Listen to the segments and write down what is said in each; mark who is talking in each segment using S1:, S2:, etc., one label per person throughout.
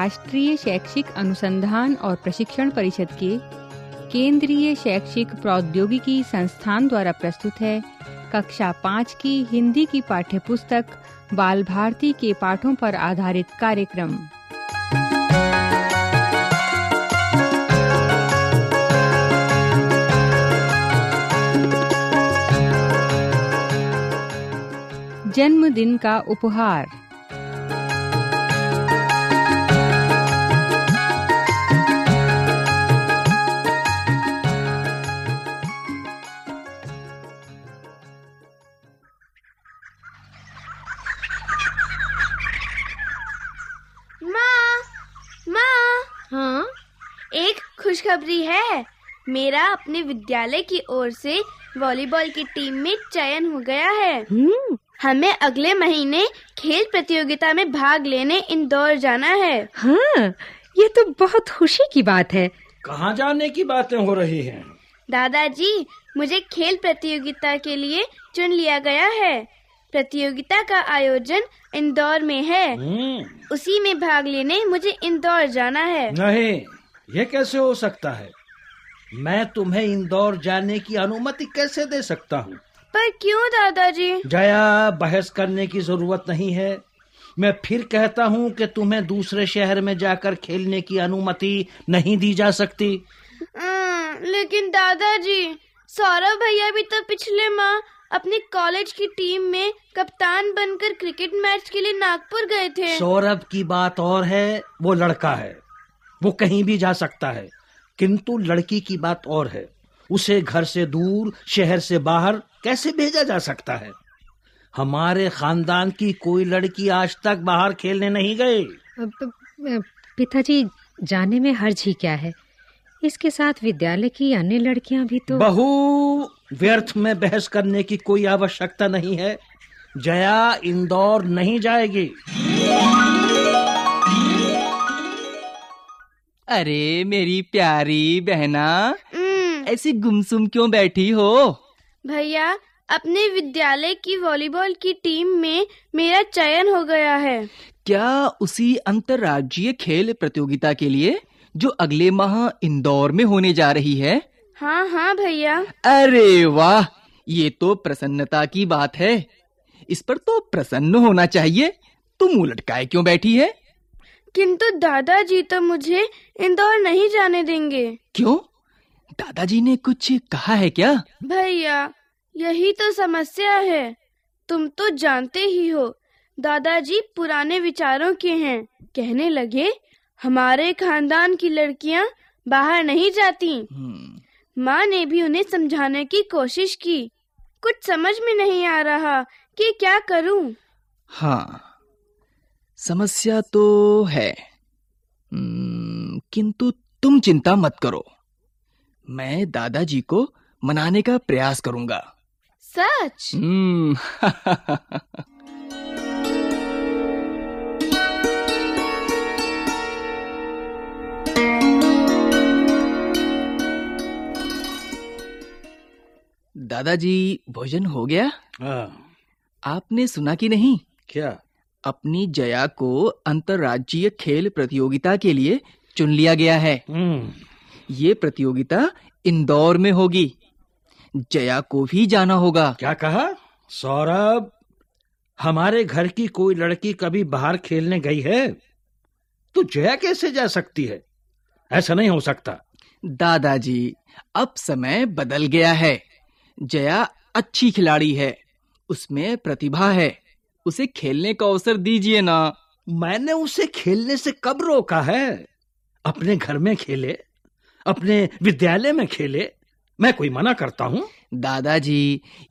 S1: राष्ट्रीय शैक्षिक अनुसंधान और प्रशिक्षण परिषद के केंद्रीय शैक्षिक प्रौद्योगिकी संस्थान द्वारा प्रस्तुत है कक्षा पाँच की हिंदी की पाठ्यपुस्तक बाल भारती के पाठों पर आधारित कार्यक्रम जन्मदिन का उपहार
S2: खुशखबरी है मेरा अपने विद्यालय की ओर से वॉलीबॉल की टीम में चयन हो गया है हम्म। हमें अगले महीने खेल प्रतियोगिता में भाग लेने इंदौर जाना है हाँ
S3: ये तो बहुत खुशी की बात है कहाँ जाने की बातें हो रही हैं?
S2: दादाजी मुझे खेल प्रतियोगिता के लिए चुन लिया गया है प्रतियोगिता का आयोजन इंदौर में है हम्म। उसी में भाग लेने मुझे इंदौर जाना है
S3: नहीं यह कैसे हो सकता है मैं तुम्हें इंदौर जाने की अनुमति कैसे दे सकता हूँ
S2: पर क्यों दादाजी
S3: जया बहस करने की जरूरत नहीं है मैं फिर कहता हूँ कि तुम्हें दूसरे शहर में जाकर खेलने की अनुमति नहीं दी जा सकती
S2: हम्म, लेकिन दादाजी सौरभ भैया भी तो पिछले माह अपने कॉलेज की टीम में कप्तान बनकर क्रिकेट मैच के लिए नागपुर गए थे सौरभ
S3: की बात और है वो लड़का है वो कहीं भी जा सकता है किंतु लड़की की बात और है उसे घर से दूर शहर से बाहर कैसे भेजा जा सकता है हमारे खानदान की कोई लड़की आज तक बाहर खेलने नहीं गई
S1: पिताजी जाने में हर्ज ही क्या है इसके साथ विद्यालय की अन्य लड़कियां भी तो बहु
S3: व्यर्थ में बहस करने की कोई आवश्यकता नहीं है जया इंदौर नहीं जाएगी
S4: अरे मेरी प्यारी बहना हम्म। ऐसी गुमसुम क्यों बैठी हो
S2: भैया अपने विद्यालय की वॉलीबॉल की टीम में मेरा चयन हो गया है
S4: क्या उसी अंतर्राज्यीय खेल प्रतियोगिता के लिए जो अगले माह इंदौर में होने जा रही है
S2: हाँ हाँ भैया
S4: अरे वाह ये तो प्रसन्नता की बात है इस पर तो प्रसन्न होना चाहिए तुम उलटकाए क्यों बैठी है
S2: किंतु दादाजी तो मुझे इंदौर नहीं जाने देंगे
S4: क्यों दादाजी ने कुछ कहा है क्या
S2: भैया यही तो समस्या है तुम तो जानते ही हो दादाजी पुराने विचारों के हैं कहने लगे हमारे खानदान की लड़कियां बाहर नहीं जाती हम्म। माँ ने भी उन्हें समझाने की कोशिश की कुछ समझ में नहीं आ रहा कि क्या करूं
S4: हाँ समस्या तो है किंतु तुम चिंता मत करो मैं दादाजी को मनाने का प्रयास करूंगा सच दादाजी भोजन हो गया हाँ। आपने सुना कि नहीं क्या अपनी जया को अंतर्राज्यीय खेल प्रतियोगिता के लिए चुन लिया गया है हम्म। ये प्रतियोगिता इंदौर में होगी जया को भी जाना होगा क्या कहा सौरभ
S3: हमारे घर की कोई लड़की कभी बाहर खेलने गई है तो जया कैसे जा
S4: सकती है ऐसा नहीं हो सकता दादाजी अब समय बदल गया है जया अच्छी खिलाड़ी है उसमें प्रतिभा है उसे खेलने का अवसर दीजिए ना मैंने उसे खेलने से कब रोका है अपने घर में खेले अपने विद्यालय में खेले मैं कोई मना करता हूँ दादाजी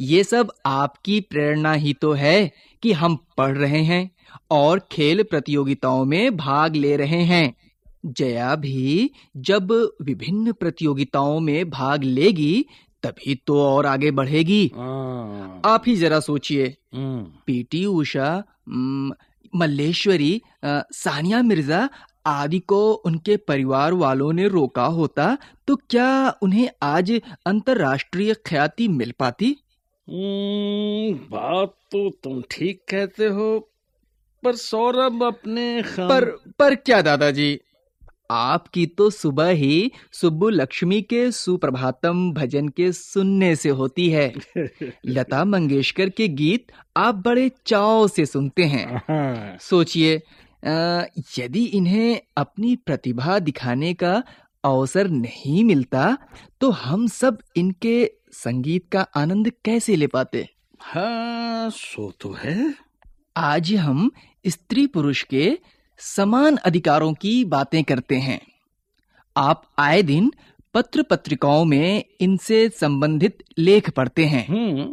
S4: ये सब आपकी प्रेरणा ही तो है कि हम पढ़ रहे हैं और खेल प्रतियोगिताओं में भाग ले रहे हैं जया भी जब विभिन्न प्रतियोगिताओं में भाग लेगी तभी तो और आगे बढ़ेगी हाँ। आप ही जरा सोचिए हम्म। पीटी उषा मल्लेश्वरी सानिया मिर्जा आदि को उनके परिवार वालों ने रोका होता तो क्या उन्हें आज अंतरराष्ट्रीय ख्याति मिल पाती हम्म, बात तो तुम ठीक कहते हो पर सौरभ अपने पर पर क्या दादाजी आपकी तो सुबह ही सुब्बू लक्ष्मी के सुप्रभातम भजन के सुनने से होती है लता मंगेशकर के गीत आप बड़े चाव से सुनते हैं हाँ। सोचिए यदि इन्हें अपनी प्रतिभा दिखाने का अवसर नहीं मिलता तो हम सब इनके संगीत का आनंद कैसे ले पाते हाँ सो तो है आज हम स्त्री पुरुष के समान अधिकारों की बातें करते हैं आप आए दिन पत्र पत्रिकाओं में इनसे संबंधित लेख पढ़ते हैं हम्म।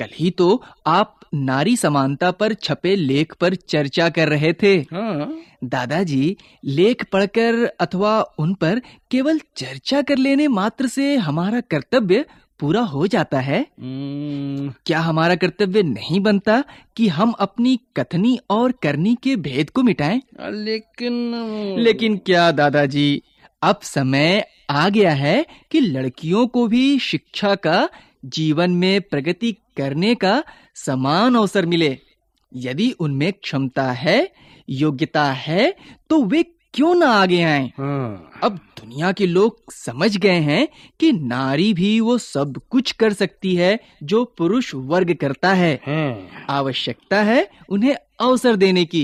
S4: कल ही तो आप नारी समानता पर छपे लेख पर चर्चा कर रहे थे हाँ। दादाजी लेख पढ़कर अथवा उन पर केवल चर्चा कर लेने मात्र से हमारा कर्तव्य पूरा हो जाता है हम्म। क्या हमारा कर्तव्य नहीं बनता कि हम अपनी कथनी और करनी के भेद को मिटाएं?
S3: लेकिन लेकिन
S4: क्या दादाजी अब समय आ गया है कि लड़कियों को भी शिक्षा का जीवन में प्रगति करने का समान अवसर मिले यदि उनमें क्षमता है योग्यता है तो वे क्यों ना आगे आए हाँ। अब दुनिया के लोग समझ गए हैं कि नारी भी वो सब कुछ कर सकती है जो पुरुष वर्ग करता है हाँ। आवश्यकता है उन्हें अवसर देने की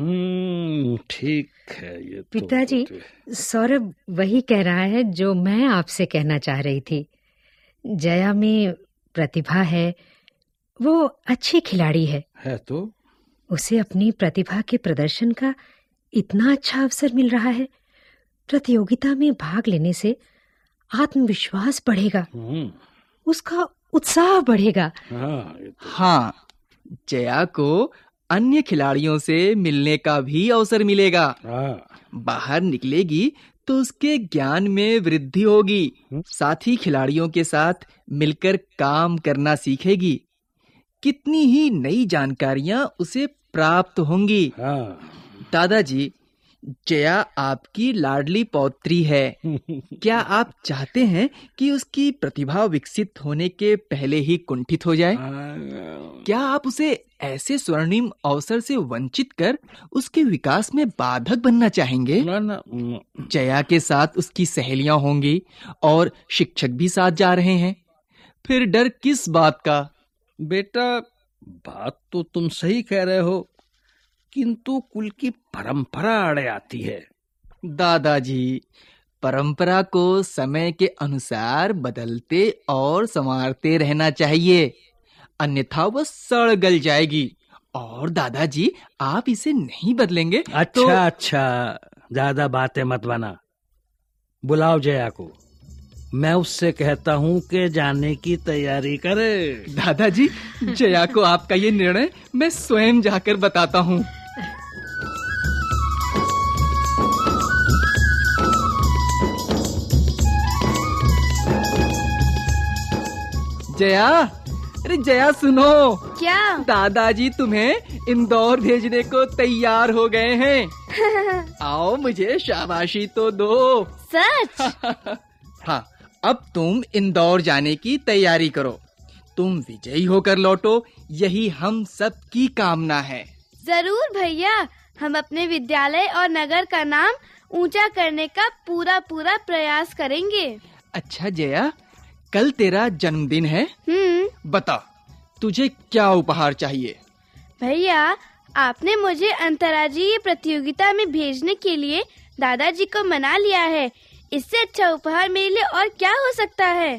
S4: हम्म, ठीक है ये तो
S1: पिताजी सौरभ वही कह रहा है जो मैं आपसे कहना चाह रही थी जया में प्रतिभा है वो अच्छी खिलाड़ी है है तो उसे अपनी प्रतिभा के प्रदर्शन का इतना अच्छा अवसर मिल रहा है प्रतियोगिता में भाग लेने से आत्मविश्वास बढ़ेगा हम्म। उसका उत्साह बढ़ेगा
S4: हाँ, तो हाँ, जया को अन्य खिलाड़ियों से मिलने का भी अवसर मिलेगा हाँ। बाहर निकलेगी तो उसके ज्ञान में वृद्धि होगी हम्म। साथ ही खिलाड़ियों के साथ मिलकर काम करना सीखेगी कितनी ही नई जानकारियां उसे प्राप्त होंगी हाँ। दादाजी जया आपकी लाडली पौत्री है क्या आप चाहते हैं कि उसकी प्रतिभा विकसित होने के पहले ही कुंठित हो जाए क्या आप उसे ऐसे स्वर्णिम अवसर से वंचित कर उसके विकास में बाधक बनना चाहेंगे ना ना, जया के साथ उसकी सहेलियां होंगी और शिक्षक भी साथ जा रहे हैं फिर डर किस बात का बेटा बात तो तुम सही कह रहे हो किंतु कुल की परंपरा अड़े आती है दादाजी परंपरा को समय के अनुसार बदलते और संवारते रहना चाहिए अन्यथा वह सड़ गल जाएगी और दादाजी आप इसे नहीं बदलेंगे तो अच्छा तो... अच्छा ज्यादा बातें
S3: मत बना बुलाओ जया को मैं उससे कहता हूँ कि
S4: जाने की तैयारी करे दादाजी जया को आपका ये निर्णय मैं स्वयं जाकर बताता हूँ जया अरे जया सुनो क्या दादाजी तुम्हें इंदौर भेजने को तैयार हो गए हैं आओ मुझे शाबाशी तो दो
S2: सच
S4: हाँ अब तुम इंदौर जाने की तैयारी करो तुम विजयी होकर लौटो यही हम सब की कामना है
S2: जरूर भैया हम अपने विद्यालय और नगर का नाम ऊंचा करने का पूरा पूरा प्रयास करेंगे
S4: अच्छा जया कल तेरा जन्मदिन है हम्म। बता तुझे क्या उपहार चाहिए
S2: भैया आपने मुझे अंतर्राज्यीय प्रतियोगिता में भेजने के लिए दादाजी को मना लिया है इससे अच्छा उपहार मेरे लिए और क्या हो सकता है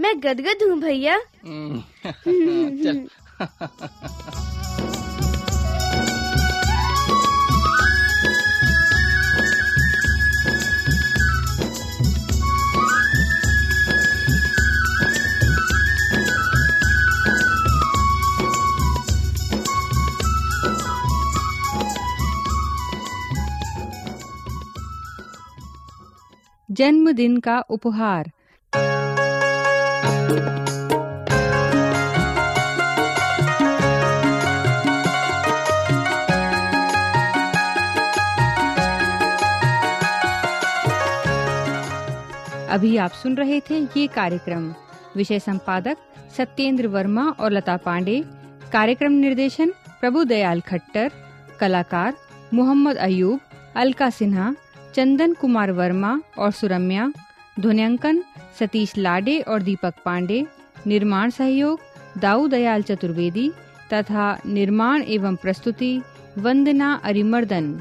S2: मैं गदगद हूँ भैया हम्म।
S1: जन्मदिन का उपहार अभी आप सुन रहे थे ये कार्यक्रम विषय संपादक सत्येंद्र वर्मा और लता पांडे कार्यक्रम निर्देशन प्रभु दयाल खट्टर कलाकार मोहम्मद अयूब अलका सिन्हा चंदन कुमार वर्मा और सुरम्या ध्वनियांकन सतीश लाडे और दीपक पांडे निर्माण सहयोग दाऊ दयाल चतुर्वेदी तथा निर्माण एवं प्रस्तुति वंदना अरिमर्दन